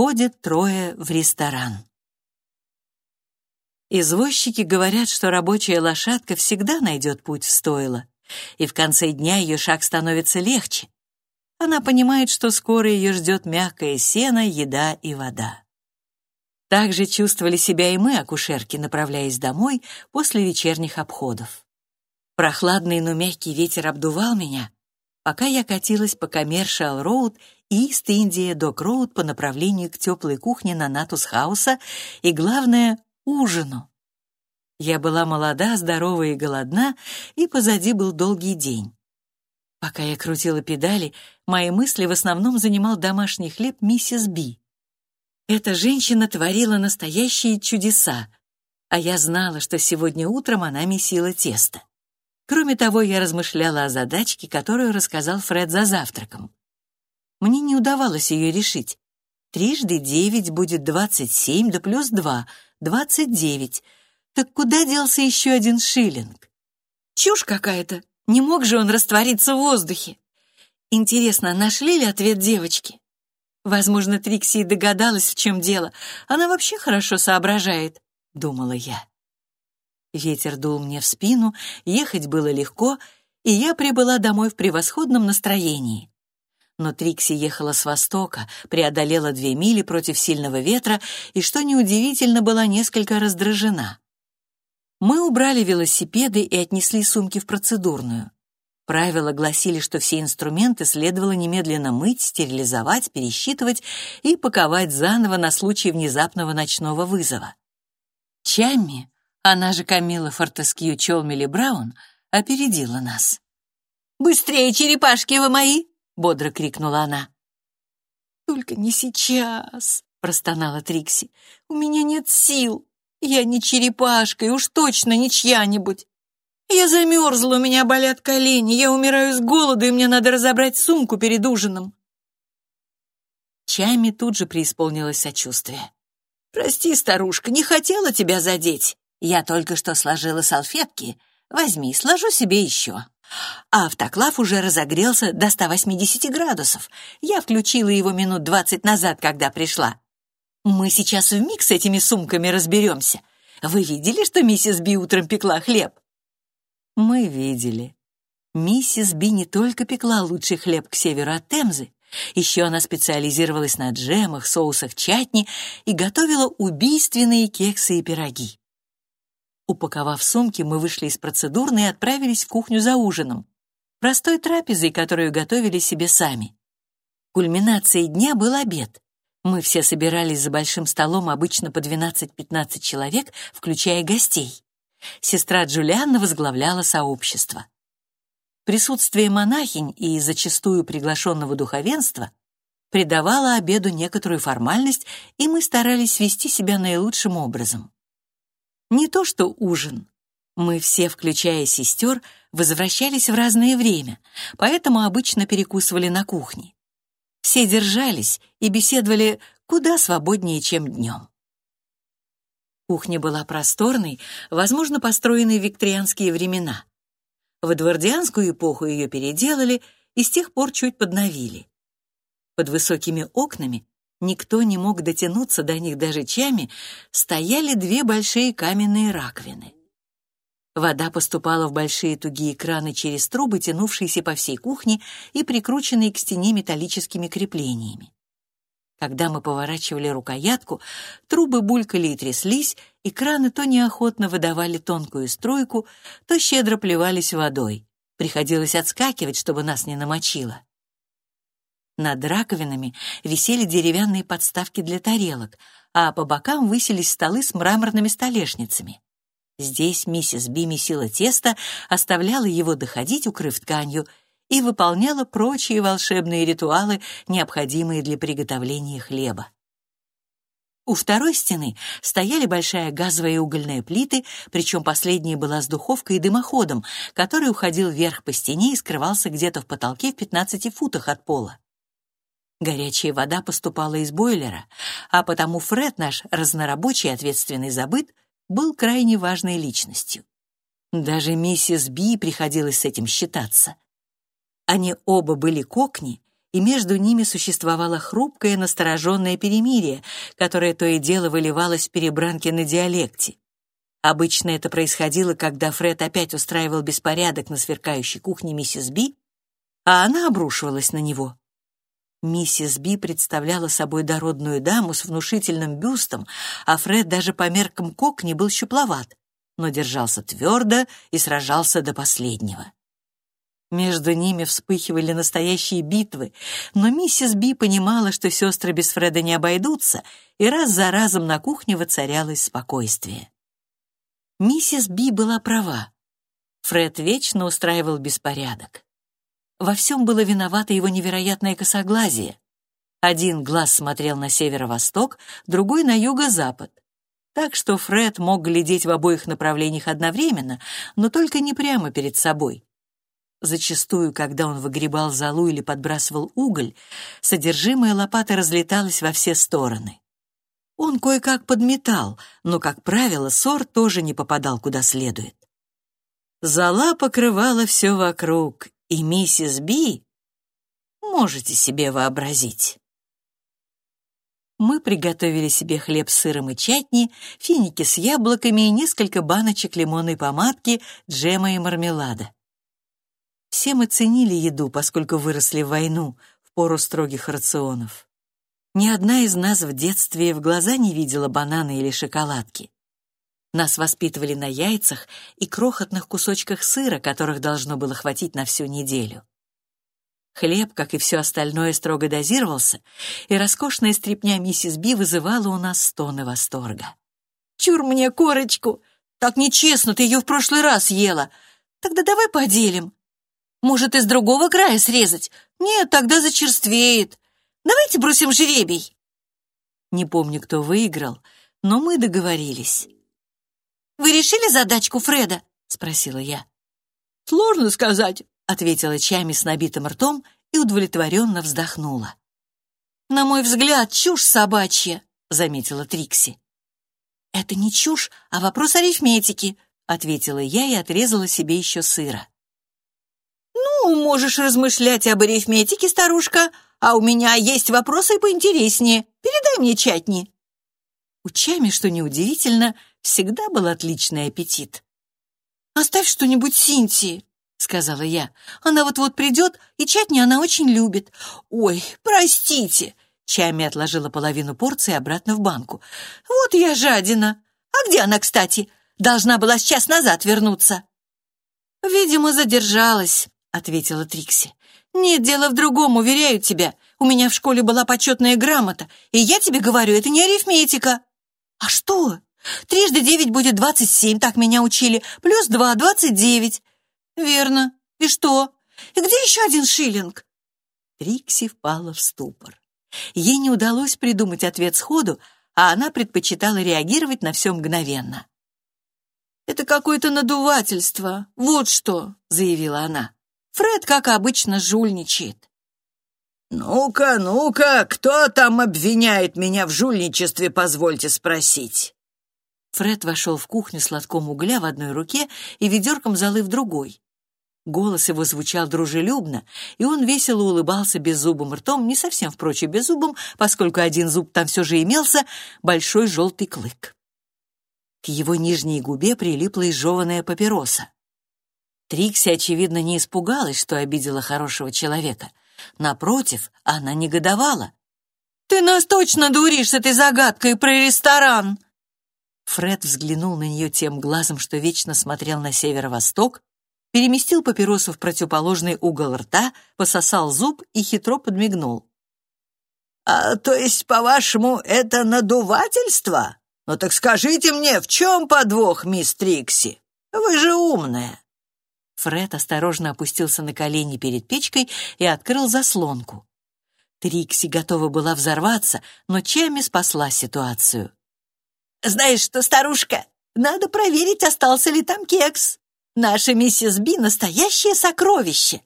Входят трое в ресторан. Извозчики говорят, что рабочая лошадка всегда найдет путь в стойло, и в конце дня ее шаг становится легче. Она понимает, что скоро ее ждет мягкое сено, еда и вода. Так же чувствовали себя и мы, акушерки, направляясь домой после вечерних обходов. Прохладный, но мягкий ветер обдувал меня, пока я катилась по Коммершиал-Роуд и Ист-Индия-Док-Роуд по направлению к теплой кухне Ноннатус-хауса и, главное, ужину. Я была молода, здорова и голодна, и позади был долгий день. Пока я крутила педали, мои мысли в основном занимал домашний хлеб миссис Би. Эта женщина творила настоящие чудеса, а я знала, что сегодня утром она месила тесто. Кроме того, я размышляла о задачке, которую рассказал Фред за завтраком. Мне не удавалось ее решить. Трижды девять будет двадцать семь, да плюс два — двадцать девять. Так куда делся еще один шиллинг? Чушь какая-то. Не мог же он раствориться в воздухе. Интересно, нашли ли ответ девочки? Возможно, Трикси догадалась, в чем дело. Она вообще хорошо соображает, — думала я. Ветер дул мне в спину, ехать было легко, и я прибыла домой в превосходном настроении. Но Трикси ехала с востока, преодолела две мили против сильного ветра и, что неудивительно, была несколько раздражена. Мы убрали велосипеды и отнесли сумки в процедурную. Правила гласили, что все инструменты следовало немедленно мыть, стерилизовать, пересчитывать и паковать заново на случай внезапного ночного вызова. Чамми она же Камила Фортескью Чолмели Браун опередила нас. «Быстрее, черепашки вы мои!» — бодро крикнула она. «Только не сейчас!» — простонала Трикси. «У меня нет сил. Я не черепашка, и уж точно не чья-нибудь. Я замерзла, у меня болят колени, я умираю с голоду, и мне надо разобрать сумку перед ужином». Чайми тут же преисполнилось сочувствие. «Прости, старушка, не хотела тебя задеть. Я только что сложила салфетки. Возьми, сложу себе еще. Автоклав уже разогрелся до 180 градусов. Я включила его минут 20 назад, когда пришла. Мы сейчас вмиг с этими сумками разберемся. Вы видели, что миссис Би утром пекла хлеб? Мы видели. Миссис Би не только пекла лучший хлеб к северу от Темзы, еще она специализировалась на джемах, соусах чатни и готовила убийственные кексы и пироги. Упаковав сумки, мы вышли из процедурной и отправились в кухню за ужином. Простой трапезой, которую готовили себе сами. Кульминацией дня был обед. Мы все собирались за большим столом обычно по 12-15 человек, включая гостей. Сестра Джулианна возглавляла сообщество. Присутствие монахинь и зачастую приглашенного духовенства придавало обеду некоторую формальность, и мы старались вести себя наилучшим образом. Не то что ужин. Мы все, включая сестер, возвращались в разное время, поэтому обычно перекусывали на кухне. Все держались и беседовали куда свободнее, чем днем. Кухня была просторной, возможно, построенной в викторианские времена. В эдвардианскую эпоху ее переделали и с тех пор чуть подновили. Под высокими окнами никто не мог дотянуться до них даже чами, стояли две большие каменные раковины. Вода поступала в большие тугие краны через трубы, тянувшиеся по всей кухне и прикрученные к стене металлическими креплениями. Когда мы поворачивали рукоятку, трубы булькали и тряслись, и краны то неохотно выдавали тонкую струйку, то щедро плевались водой. Приходилось отскакивать, чтобы нас не намочило. Над раковинами висели деревянные подставки для тарелок, а по бокам высились столы с мраморными столешницами. Здесь миссис Би месила тесто, оставляла его доходить, укрыв тканью, и выполняла прочие волшебные ритуалы, необходимые для приготовления хлеба. У второй стены стояли большая газовая и угольная плиты, причем последняя была с духовкой и дымоходом, который уходил вверх по стене и скрывался где-то в потолке в 15 футах от пола. Горячая вода поступала из бойлера, а потому Фред, наш разнорабочий ответственный забыт, был крайне важной личностью. Даже миссис Би приходилось с этим считаться. Они оба были кокни и между ними существовало хрупкое настороженное перемирие, которое то и дело выливалось в перебранке на диалекте. Обычно это происходило, когда Фред опять устраивал беспорядок на сверкающей кухне миссис Би, а она обрушивалась на него. Миссис Би представляла собой дородную даму с внушительным бюстом, а Фред даже по меркам Кокни был щупловат, но держался твердо и сражался до последнего. Между ними вспыхивали настоящие битвы, но миссис Би понимала, что сестры без Фреда не обойдутся, и раз за разом на кухне воцарялось спокойствие. Миссис Би была права. Фред вечно устраивал беспорядок. Во всем было виновато его невероятное косоглазие. Один глаз смотрел на северо-восток, другой — на юго-запад. Так что Фред мог глядеть в обоих направлениях одновременно, но только не прямо перед собой. Зачастую, когда он выгребал золу или подбрасывал уголь, содержимое лопаты разлеталось во все стороны. Он кое-как подметал, но, как правило, сор тоже не попадал куда следует. Зола покрывала все вокруг, и миссис Би можете себе вообразить. Мы приготовили себе хлеб с сыром и чатни, финики с яблоками и несколько баночек лимонной помадки, джема и мармелада. Все мы ценили еду, поскольку выросли в войну, в пору строгих рационов. Ни одна из нас в детстве в глаза не видела бананы или шоколадки. Нас воспитывали на яйцах и крохотных кусочках сыра, которых должно было хватить на всю неделю. Хлеб, как и все остальное, строго дозировался, и роскошная стряпня миссис Би вызывала у нас стоны восторга. «Чур мне корочку! Так нечестно, ты ее в прошлый раз ела! Тогда давай поделим!» Может, из другого края срезать? Нет, тогда зачерствеет. Давайте бросим жеребий. Не помню, кто выиграл, но мы договорились. «Вы решили задачку Фреда?» — спросила я. «Сложно сказать», — ответила Чами с набитым ртом и удовлетворенно вздохнула. «На мой взгляд, чушь собачья», — заметила Трикси. «Это не чушь, а вопрос арифметики», — ответила я и отрезала себе еще сыра. «Ну, можешь размышлять об арифметике, старушка, а у меня есть вопросы поинтереснее. Передай мне чатни». У Чами, что неудивительно, всегда был отличный аппетит. «Оставь что-нибудь Синтии», — сказала я. «Она вот-вот придет, и чатни она очень любит». «Ой, простите», — Чами отложила половину порции обратно в банку. «Вот я жадина. А где она, кстати? Должна была с час назад вернуться». «Видимо, задержалась», — ответила Трикси. «Нет, дело в другом, уверяю тебя. У меня в школе была почетная грамота, и я тебе говорю, это не арифметика». «А что? Трижды девять будет двадцать семь, так меня учили, плюс два — двадцать девять». «Верно. И что? И где еще один шиллинг?» Трикси впала в ступор. Ей не удалось придумать ответ сходу, а она предпочитала реагировать на все мгновенно. «Это какое-то надувательство, вот что», — заявила она. Фред, как обычно, жульничает. «Ну-ка, ну-ка, кто там обвиняет меня в жульничестве, позвольте спросить?» Фред вошел в кухню с лотком угля в одной руке и ведерком золы в другой. Голос его звучал дружелюбно, и он весело улыбался беззубым ртом, не совсем, впрочем, беззубым, поскольку один зуб там все же имелся, большой желтый клык. К его нижней губе прилипла изжеванная папироса. Трикси, очевидно, не испугалась, что обидела хорошего человека. Напротив, она негодовала. «Ты нас точно дуришь с этой загадкой про ресторан!» Фред взглянул на нее тем глазом, что вечно смотрел на северо-восток, переместил папиросу в противоположный угол рта, пососал зуб и хитро подмигнул. «А то есть, по-вашему, это надувательство? Ну так скажите мне, в чем подвох, мисс Трикси? Вы же умная!» Фред осторожно опустился на колени перед печкой и открыл заслонку. Трикси готова была взорваться, но Чами спасла ситуацию. «Знаешь что, старушка, надо проверить, остался ли там кекс. Наша миссис Би — настоящее сокровище.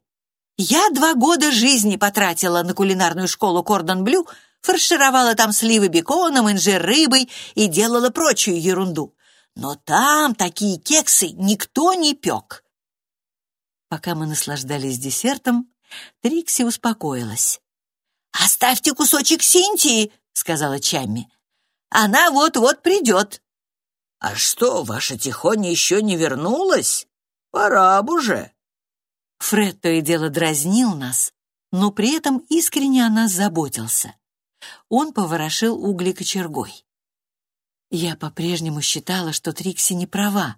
Я два года жизни потратила на кулинарную школу Кордон Блю, фаршировала там сливы беконом, инжир рыбой и делала прочую ерунду. Но там такие кексы никто не пек. Пока мы наслаждались десертом, Трикси успокоилась. «Оставьте кусочек Синтии», — сказала Чамми. «Она вот-вот придет». «А что, ваша Тихоня еще не вернулась? Пора бы уже». Фред то и дело дразнил нас, но при этом искренне о нас заботился. Он поворошил угли кочергой. Я по-прежнему считала, что Трикси не права.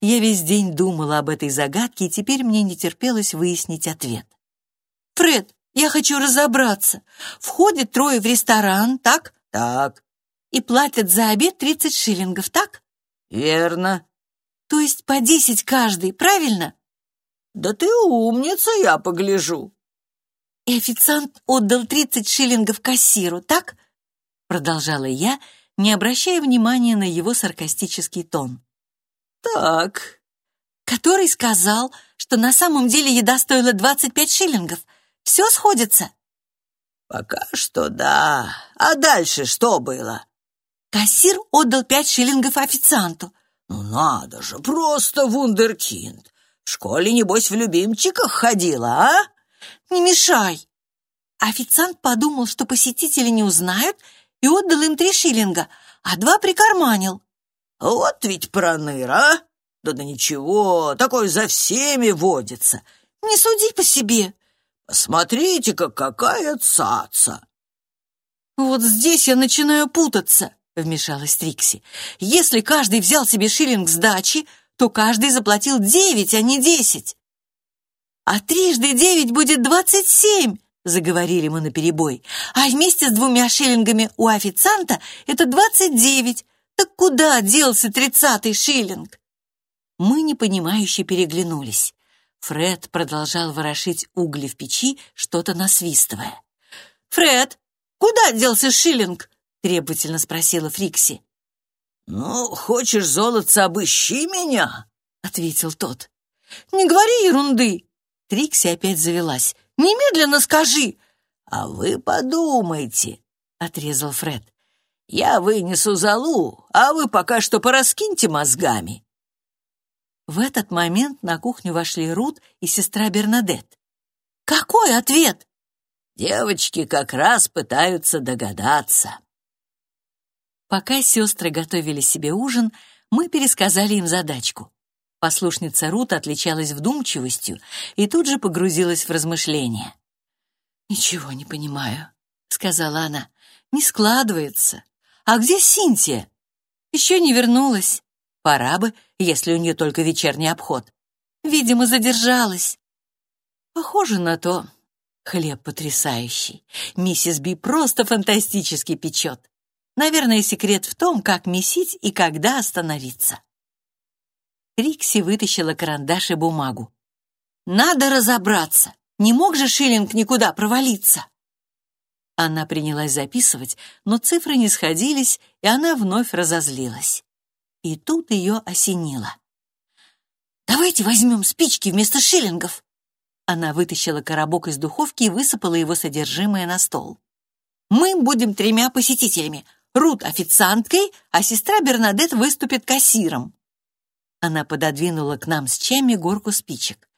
Я весь день думала об этой загадке, и теперь мне не терпелось выяснить ответ. «Фред, я хочу разобраться. Входит трое в ресторан, так?» «Так». «И платят за обед 30 шиллингов, так?» «Верно». «То есть по 10 каждый, правильно?» «Да ты умница, я погляжу». «И официант отдал 30 шиллингов кассиру, так?» Продолжала я, не обращая внимания на его саркастический тон. «Так». «Который сказал, что на самом деле еда стоила 25 шиллингов. Все сходится?» «Пока что да. А дальше что было?» Кассир отдал пять шиллингов официанту. «Ну надо же, просто вундеркинд. В школе, небось, в любимчиках ходила, а?» «Не мешай!» Официант подумал, что посетители не узнают, и отдал им три шиллинга, а два прикарманил. «Вот ведь проныра, а? Да да ничего, такой за всеми водится. Не суди по себе. Посмотрите-ка, какая цаца!» «Вот здесь я начинаю путаться», — вмешалась Трикси. «Если каждый взял себе шиллинг сдачи, то каждый заплатил девять, а не десять». «А трижды девять будет двадцать семь», — заговорили мы наперебой. «А вместе с двумя шиллингами у официанта это двадцать девять. Так куда делся тридцатый шиллинг?» Мы непонимающе переглянулись. Фред продолжал ворошить угли в печи, что-то насвистывая. «Фред, куда делся шиллинг?» — требовательно спросила Фрикси. «Ну, хочешь, золотце, обыщи меня?» — ответил тот. «Не говори ерунды!» Трикси опять завелась. «Немедленно скажи!» «А вы подумайте!» — отрезал Фред. «Я вынесу залу, а вы пока что пораскиньте мозгами!» В этот момент на кухню вошли Рут и сестра Бернадет. «Какой ответ?» «Девочки как раз пытаются догадаться». Пока сестры готовили себе ужин, мы пересказали им задачку. Послушница Рут отличалась вдумчивостью и тут же погрузилась в размышления. «Ничего не понимаю», — сказала она. «Не складывается. А где Синтия?» «Еще не вернулась. Пора бы, если у нее только вечерний обход. Видимо, задержалась. Похоже на то. Хлеб потрясающий. Миссис Би просто фантастически печет. Наверное, секрет в том, как месить и когда остановиться. Рикси вытащила карандаш и бумагу. «Надо разобраться. Не мог же Шиллинг никуда провалиться?» Она принялась записывать, но цифры не сходились, и она вновь разозлилась. И тут ее осенило. «Давайте возьмем спички вместо шиллингов!» Она вытащила коробок из духовки и высыпала его содержимое на стол. «Мы будем тремя посетителями. Рут официанткой, а сестра Бернадет выступит кассиром». Она пододвинула к нам с чами горку спичек.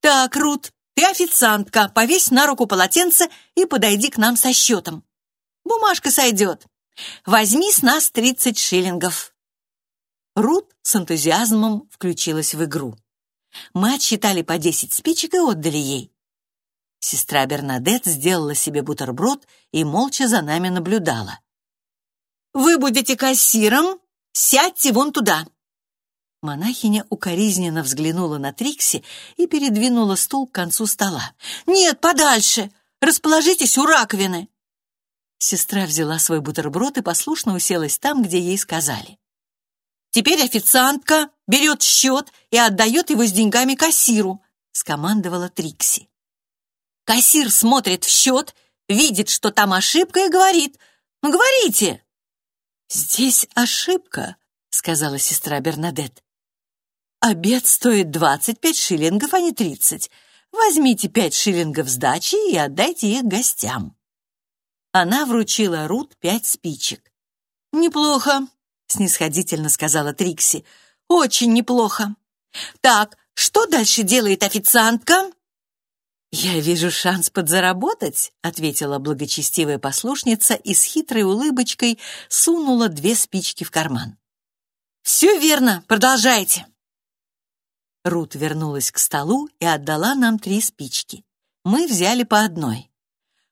«Так, Рут, ты официантка, повесь на руку полотенце и подойди к нам со счетом. Бумажка сойдет. Возьми с нас тридцать шиллингов». Рут с энтузиазмом включилась в игру. Мы отсчитали по десять спичек и отдали ей. Сестра Бернадет сделала себе бутерброд и молча за нами наблюдала. «Вы будете кассиром? Сядьте вон туда!» Монахиня укоризненно взглянула на Трикси и передвинула стул к концу стола. «Нет, подальше! Расположитесь у раковины!» Сестра взяла свой бутерброд и послушно уселась там, где ей сказали. Теперь официантка берет счет и отдает его с деньгами кассиру», — скомандовала Трикси. Кассир смотрит в счет, видит, что там ошибка, и говорит, «Ну, говорите!» «Здесь ошибка», — сказала сестра Бернадет. «Обед стоит двадцать пять шиллингов, а не тридцать. Возьмите пять шиллингов сдачи и отдайте их гостям». Она вручила Рут пять спичек. «Неплохо», — снисходительно сказала Трикси. «Очень неплохо. Так, что дальше делает официантка?» «Я вижу шанс подзаработать», — ответила благочестивая послушница и с хитрой улыбочкой сунула две спички в карман. «Все верно, продолжайте». Рут вернулась к столу и отдала нам три спички. Мы взяли по одной.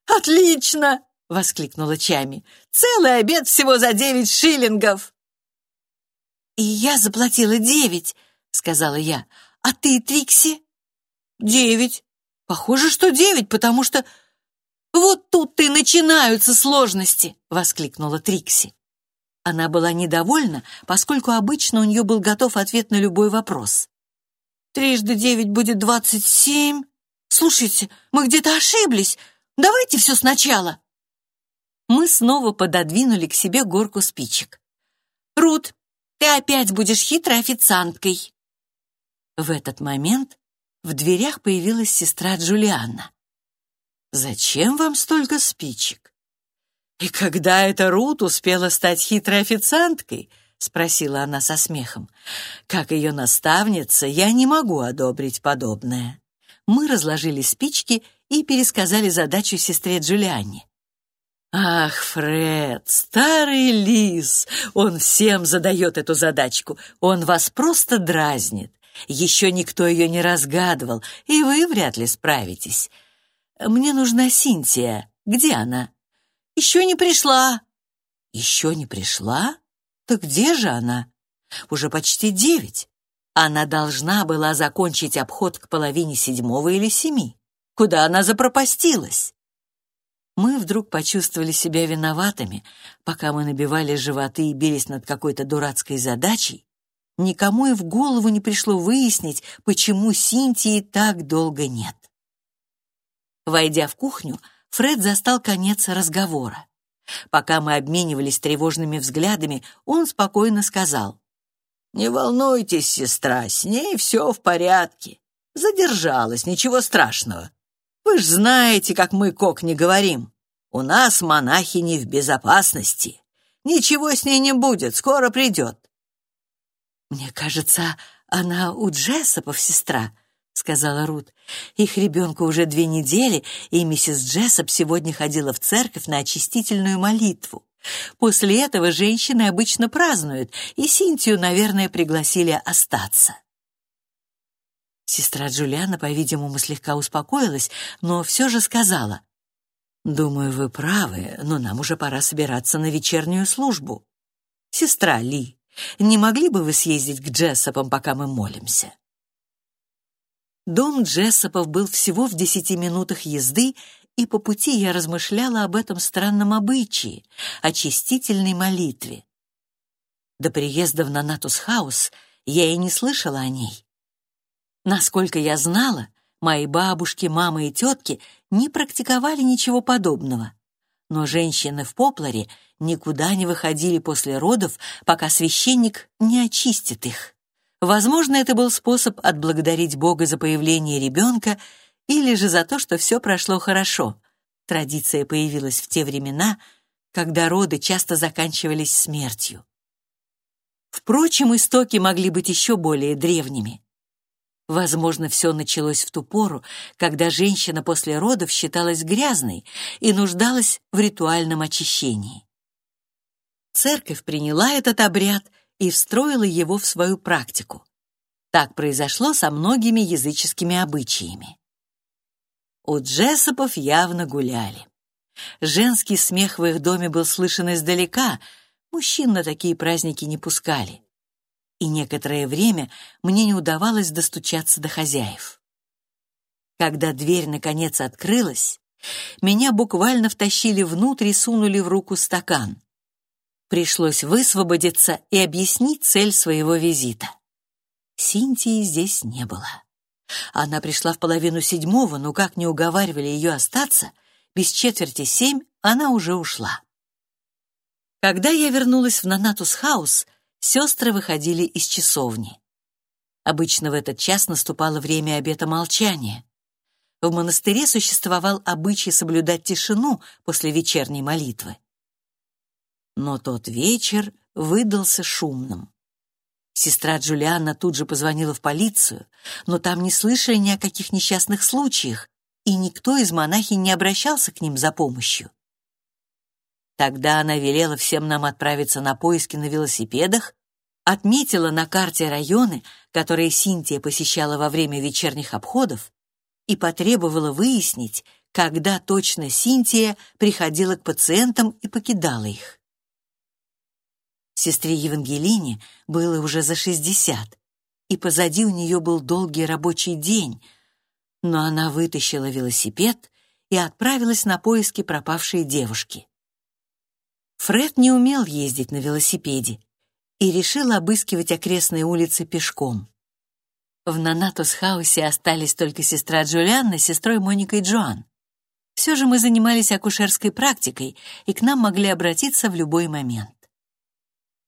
«Отлично!» — воскликнула Чами. «Целый обед всего за девять шиллингов!» «И я заплатила девять», — сказала я. «А ты, Трикси?» «Девять. Похоже, что девять, потому что...» «Вот тут-то и начинаются сложности!» — воскликнула Трикси. Она была недовольна, поскольку обычно у нее был готов ответ на любой вопрос. «Трижды девять будет двадцать семь. Слушайте, мы где-то ошиблись. Давайте все сначала». Мы снова пододвинули к себе горку спичек. «Рут, ты опять будешь хитрой официанткой». В этот момент в дверях появилась сестра Джулианна. «Зачем вам столько спичек?» «И когда эта Рут успела стать хитрой официанткой?» — спросила она со смехом. «Как ее наставница, я не могу одобрить подобное». Мы разложили спички и пересказали задачу сестре Джулианне. «Ах, Фред, старый лис! Он всем задает эту задачку. Он вас просто дразнит. Еще никто ее не разгадывал, и вы вряд ли справитесь. Мне нужна Синтия. Где она?» «Еще не пришла». «Еще не пришла? Так где же она? Уже почти девять. Она должна была закончить обход к половине седьмого или семи. Куда она запропастилась?» Мы вдруг почувствовали себя виноватыми, пока мы набивали животы и бились над какой-то дурацкой задачей. Никому и в голову не пришло выяснить, почему Синтии так долго нет. Войдя в кухню, Фред застал конец разговора. Пока мы обменивались тревожными взглядами, он спокойно сказал. «Не волнуйтесь, сестра, с ней все в порядке. Задержалась, ничего страшного. Вы ж знаете, как мы кок не говорим. У нас монахини в безопасности. Ничего с ней не будет, скоро придет. Мне кажется, она у Джессопов сестра, сказала Рут. Их ребенку уже две недели, и миссис Джессоп сегодня ходила в церковь на очистительную молитву. После этого женщины обычно празднуют, и Синтию, наверное, пригласили остаться. Сестра Джулиана, по-видимому, слегка успокоилась, но все же сказала. «Думаю, вы правы, но нам уже пора собираться на вечернюю службу. Сестра Ли, не могли бы вы съездить к Джессопам, пока мы молимся?» Дом Джессопов был всего в десяти минутах езды, и по пути я размышляла об этом странном обычае, очистительной молитве. До приезда в Ноннатус-хаус я и не слышала о ней. Насколько я знала, мои бабушки, мамы и тетки не практиковали ничего подобного. Но женщины в Попларе никуда не выходили после родов, пока священник не очистит их. Возможно, это был способ отблагодарить Бога за появление ребенка или же за то, что все прошло хорошо. Традиция появилась в те времена, когда роды часто заканчивались смертью. Впрочем, истоки могли быть еще более древними. Возможно, все началось в ту пору, когда женщина после родов считалась грязной и нуждалась в ритуальном очищении. Церковь приняла этот обряд и встроила его в свою практику. Так произошло со многими языческими обычаями. У Джессопов явно гуляли. Женский смех в их доме был слышен издалека, мужчин на такие праздники не пускали и некоторое время мне не удавалось достучаться до хозяев. Когда дверь наконец открылась, меня буквально втащили внутрь и сунули в руку стакан. Пришлось высвободиться и объяснить цель своего визита. Синтии здесь не было. Она пришла в половину седьмого, но как ни уговаривали ее остаться, без четверти семь она уже ушла. Когда я вернулась в Ноннатус-хаус, сестры выходили из часовни. Обычно в этот час наступало время обета молчания. В монастыре существовал обычай соблюдать тишину после вечерней молитвы. Но тот вечер выдался шумным. Сестра Джулианна тут же позвонила в полицию, но там не слышали ни о каких несчастных случаях, и никто из монахинь не обращался к ним за помощью. Тогда она велела всем нам отправиться на поиски на велосипедах, отметила на карте районы, которые Синтия посещала во время вечерних обходов, и потребовала выяснить, когда точно Синтия приходила к пациентам и покидала их. Сестре Евангелине было уже за шестьдесят, и позади у нее был долгий рабочий день, но она вытащила велосипед и отправилась на поиски пропавшей девушки. Фред не умел ездить на велосипеде и решил обыскивать окрестные улицы пешком. В Нанатус-хаусе остались только сестра Джулианна с сестрой Моникой Джоан. Все же мы занимались акушерской практикой, и к нам могли обратиться в любой момент.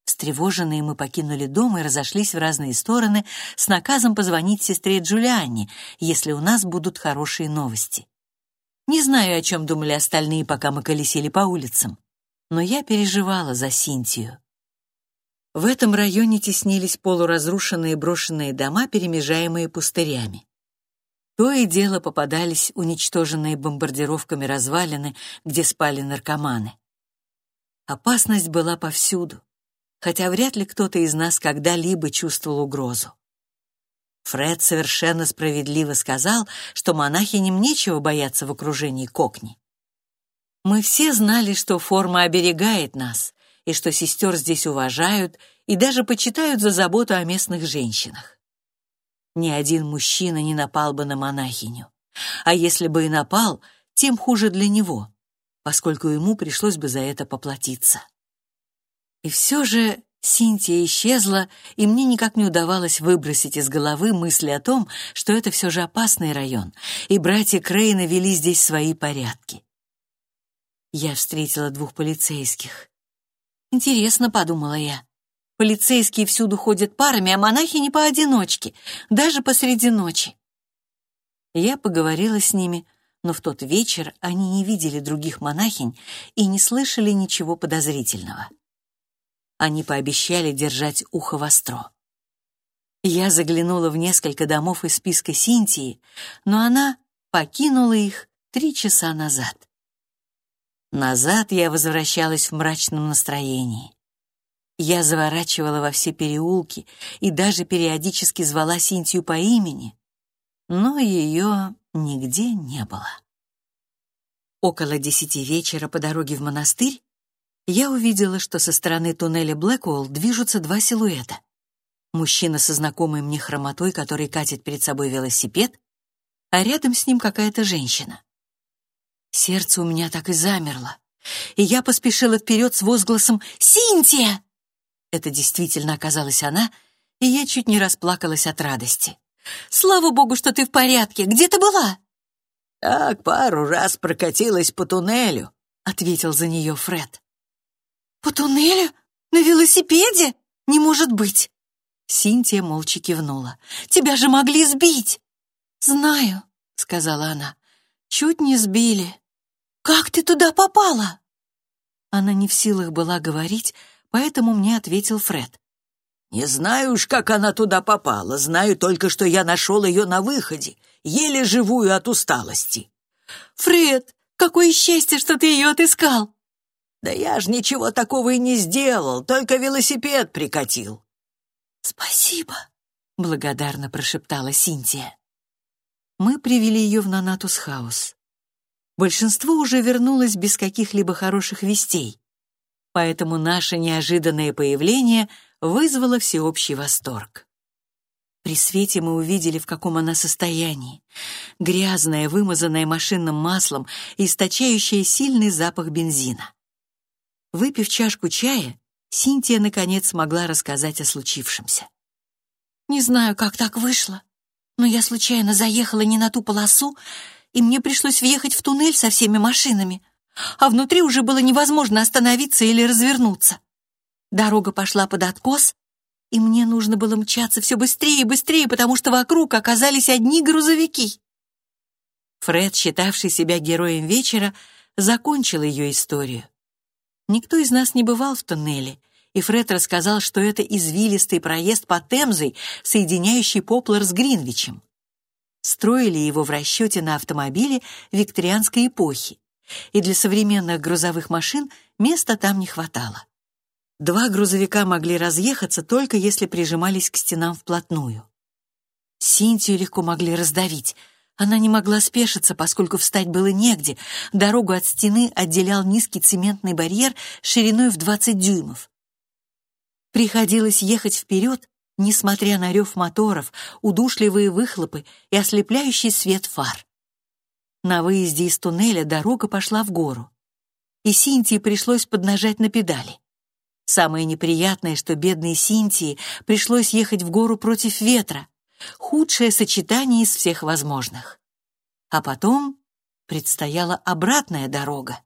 Встревоженные мы покинули дом и разошлись в разные стороны с наказом позвонить сестре Джулианне, если у нас будут хорошие новости. Не знаю, о чем думали остальные, пока мы колесили по улицам, но я переживала за Синтию. В этом районе теснились полуразрушенные брошенные дома, перемежаемые пустырями. То и дело попадались уничтоженные бомбардировками развалины, где спали наркоманы. Опасность была повсюду хотя вряд ли кто-то из нас когда-либо чувствовал угрозу. Фред совершенно справедливо сказал, что монахиням нечего бояться в окружении кокни. Мы все знали, что форма оберегает нас, и что сестер здесь уважают и даже почитают за заботу о местных женщинах. Ни один мужчина не напал бы на монахиню. А если бы и напал, тем хуже для него, поскольку ему пришлось бы за это поплатиться. И все же Синтия исчезла, и мне никак не удавалось выбросить из головы мысли о том, что это все же опасный район, и братья Крейна вели здесь свои порядки. Я встретила двух полицейских. Интересно, подумала я. Полицейские всюду ходят парами, а монахи не поодиночке, даже посреди ночи. Я поговорила с ними, но в тот вечер они не видели других монахинь и не слышали ничего подозрительного. Они пообещали держать ухо востро. Я заглянула в несколько домов из списка Синтии, но она покинула их три часа назад. Назад я возвращалась в мрачном настроении. Я заворачивала во все переулки и даже периодически звала Синтию по имени, но ее нигде не было. Около десяти вечера по дороге в монастырь я увидела, что со стороны туннеля Блэкуолл движутся два силуэта. Мужчина со знакомой мне хромотой, который катит перед собой велосипед, а рядом с ним какая-то женщина. Сердце у меня так и замерло, и я поспешила вперед с возгласом «Синтия!». Это действительно оказалась она, и я чуть не расплакалась от радости. «Слава богу, что ты в порядке! Где ты была?» «Так, пару раз прокатилась по туннелю», — ответил за нее Фред. «По туннелю? На велосипеде? Не может быть!» Синтия молча кивнула. «Тебя же могли сбить!» «Знаю», — сказала она. «Чуть не сбили». «Как ты туда попала?» Она не в силах была говорить, поэтому мне ответил Фред. «Не знаю уж, как она туда попала. Знаю только, что я нашел ее на выходе, еле живую от усталости». «Фред, какое счастье, что ты ее отыскал!» «Да я ж ничего такого и не сделал, только велосипед прикатил». «Спасибо», — благодарно прошептала Синтия. Мы привели ее в Ноннатус-хаус. Большинство уже вернулось без каких-либо хороших вестей, поэтому наше неожиданное появление вызвало всеобщий восторг. При свете мы увидели, в каком она состоянии. Грязная, вымазанная машинным маслом и источающая сильный запах бензина. Выпив чашку чая, Синтия наконец смогла рассказать о случившемся. «Не знаю, как так вышло, но я случайно заехала не на ту полосу, и мне пришлось въехать в туннель со всеми машинами, а внутри уже было невозможно остановиться или развернуться. Дорога пошла под откос, и мне нужно было мчаться все быстрее и быстрее, потому что вокруг оказались одни грузовики. Фред, считавший себя героем вечера, закончил ее историю. Никто из нас не бывал в туннеле, и Фред рассказал, что это извилистый проезд по Темзой, соединяющий Поплар с Гринвичем. Строили его в расчете на автомобили викторианской эпохи, и для современных грузовых машин места там не хватало. Два грузовика могли разъехаться только если прижимались к стенам вплотную. Синтию легко могли раздавить. Она не могла спешиться, поскольку встать было негде. Дорогу от стены отделял низкий цементный барьер шириной в 20 дюймов. Приходилось ехать вперед, несмотря на рев моторов, удушливые выхлопы и ослепляющий свет фар. На выезде из туннеля дорога пошла в гору, и Синтии пришлось поднажать на педали. Самое неприятное, что бедной Синтии пришлось ехать в гору против ветра, худшее сочетание из всех возможных. А потом предстояла обратная дорога.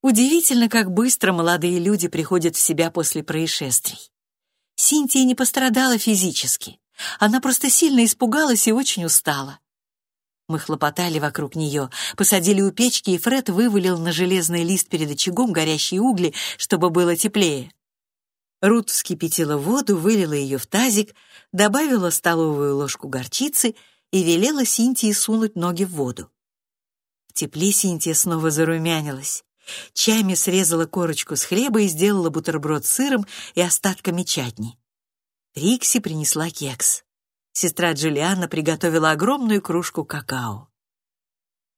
Удивительно, как быстро молодые люди приходят в себя после происшествий. Синтия не пострадала физически. Она просто сильно испугалась и очень устала. Мы хлопотали вокруг нее, посадили у печки, и Фред вывалил на железный лист перед очагом горящие угли, чтобы было теплее. Рут вскипятила воду, вылила ее в тазик, добавила столовую ложку горчицы и велела Синтии сунуть ноги в воду. В тепле Синтия снова зарумянилась. Чами срезала корочку с хлеба и сделала бутерброд с сыром и остатками чатни. Трикси принесла кекс. Сестра Джулианна приготовила огромную кружку какао.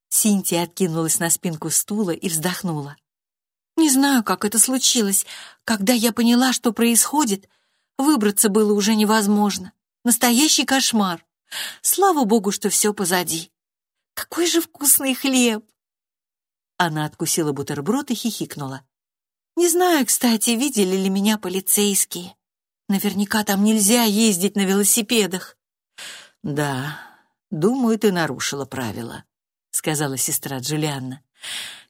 Синтия откинулась на спинку стула и вздохнула. «Не знаю, как это случилось. Когда я поняла, что происходит, выбраться было уже невозможно. Настоящий кошмар. Слава богу, что все позади. Какой же вкусный хлеб!» Она откусила бутерброд и хихикнула. «Не знаю, кстати, видели ли меня полицейские. Наверняка там нельзя ездить на велосипедах». «Да, думаю, ты нарушила правила», — сказала сестра Джулианна.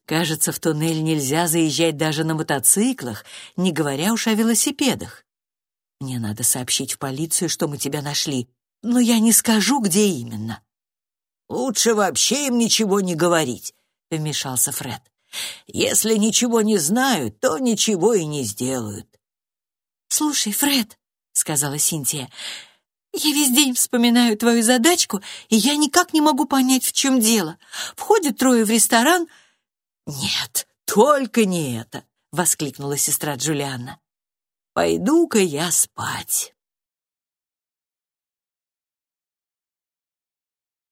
«Кажется, в туннель нельзя заезжать даже на мотоциклах, не говоря уж о велосипедах. Мне надо сообщить в полицию, что мы тебя нашли, но я не скажу, где именно». «Лучше вообще им ничего не говорить — вмешался Фред. «Если ничего не знают, то ничего и не сделают». «Слушай, Фред», — сказала Синтия, — «я весь день вспоминаю твою задачку, и я никак не могу понять, в чем дело. Входят трое в ресторан...» «Нет, только не это!» — воскликнула сестра Джулианна. «Пойду-ка я спать».